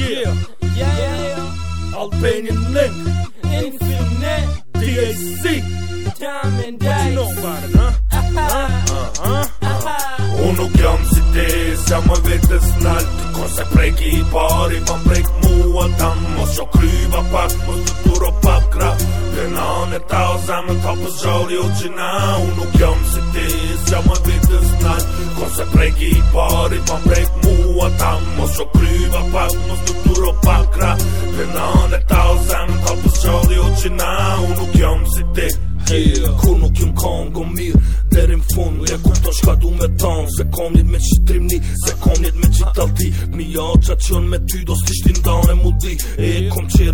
Yeah, Yeah, Albanian Link, Infinit, DAC. Diamond What you know Dice. about it, huh? Uh-huh. Unë nuk jam si ti, sa më vetës nalt Kon se prek i pari, pa prek mua tam Mos jo kryva pak, mos të turo pak kra Pënan e ta o zamën ta pës gjalli o qina Unë nuk jam si ti, sa më vetës nalt Kon se prek i pari, pa prek mua tam Mos jo kryva pak, mos të turo pak kra Pënan e ta o zamën ta pës gjalli o qina Unë nuk jam si ti. Yeah. Kur nuk jem kongo mirë Deri në fund E kupton shka du me ton Se kom njët me qitrimni Se kom njët me qitalti Mi ja qa qën me ty Do s'ti ndan e mu di. E kom qerën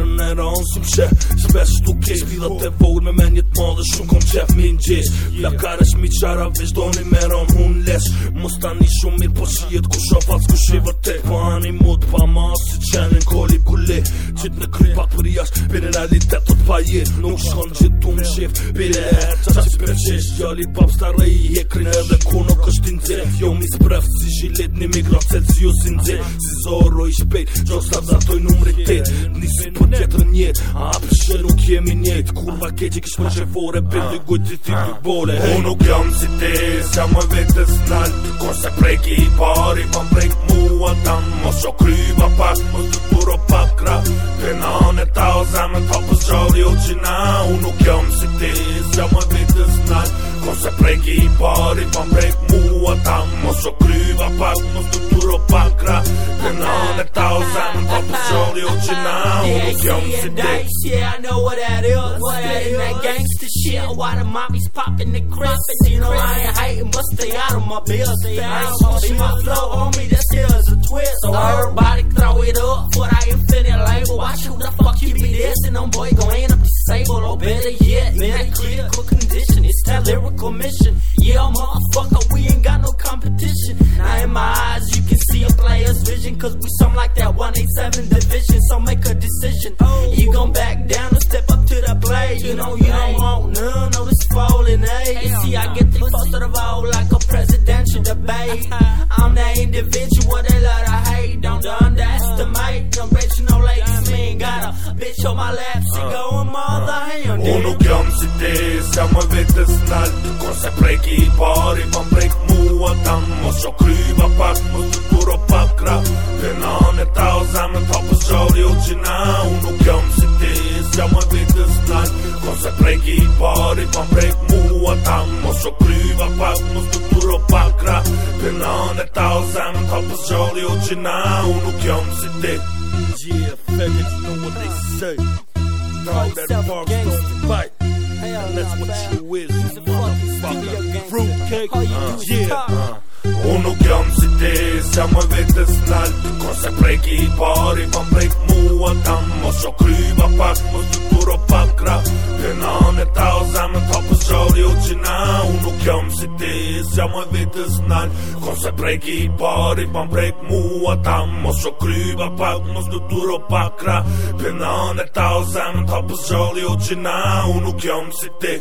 some shit Se vesh tu ke Shpila të vogël me menjet madhe Shumë kom qef mi në gjesh Pla karesh mi qara vesh doni me ron hun lesh. Mos tani shumë mirë po shijet ku shofa ku shi vërtet Po ani mut pa ma si qenin koli kule. Qit në krypa për jash Pire realitet të t'pa jet Nuk shkon gjithu në shift Pire e qa që Gjalli pap starë i hekrin Edhe ku nuk është t'inze Jo mi spref si shilet një migrat Celsius si nxe. Si zoro i shpejt Gjo sa zatoj numri tet. Nisi për tjetër njet A për shë nuk jemi njet Kurva keqe kish për shefore Për të gujt të ty të bole. Unë nuk jam si te Sa më vetës nalt. Kon se prek i pari Pa prek gjalli o qina Unë nuk jam si te Sa më vetës nalt Kon se prek i pari Pa prek mua tam Mos jo kryva pak Mos të turo pak kra Penan e ta o zamën Ta pës gjalli o qina Unë nuk jam si te yeah, I know what that is. What that is. That gangsta shit. Why the mommies popping the crisp? You know I ain't hating, but stay out of my business. I ain't gonna see my flow on me. That still is a twist. So everybody throw it up for that Infinit label. Watch who the fuck you be dissing. Them boy gon' mission. Motherfucker, we ain't got no competition. Now in my eyes, you can see a player's vision. Cause we some like that 187 division. So make a decision. You gon' back down or step up to the plate. You know you don't want none of this falling, eh? You see, I get the first of all like a presidential debate. I'm the individual they love to hate. Don't underestimate. You no ladies, me ain't got a bitch on my lap. She going mother hand. Unë nuk jam si te, sa më vetës nalt Kon se prek i pari, pa prek mua tam Mos jo kryva pak, mos të turo pak kra Penan e ta o zamën ta pës gjalli o qina Unë nuk jam si te, sa më vetës nalt Kon se i pari, pa prek mua tam Mos jo kryva pak, mos të turo pak kra Penan e ta o zamën ta pës gjalli o qina Unë nuk jam si te Yeah, faggots know what they say. Dog that gangster. don't bite. That's what you is, you a fucking studio motherfucker. Fruitcake. Uh, yeah. talk. Unë nuk jam si te, sa më vetës nalt Kon se prek i pari, pa prek mua tam Mos jo kryva pak, mos të Mori u që na Unë nuk jam si ti Sja më vetës nal. Kon se prek i pari Pa më mua ta Mos o kryba pak Mos du turo pakra. Penan e ta o zemë Ta pëzgjali u që na Unë nuk jam si ti.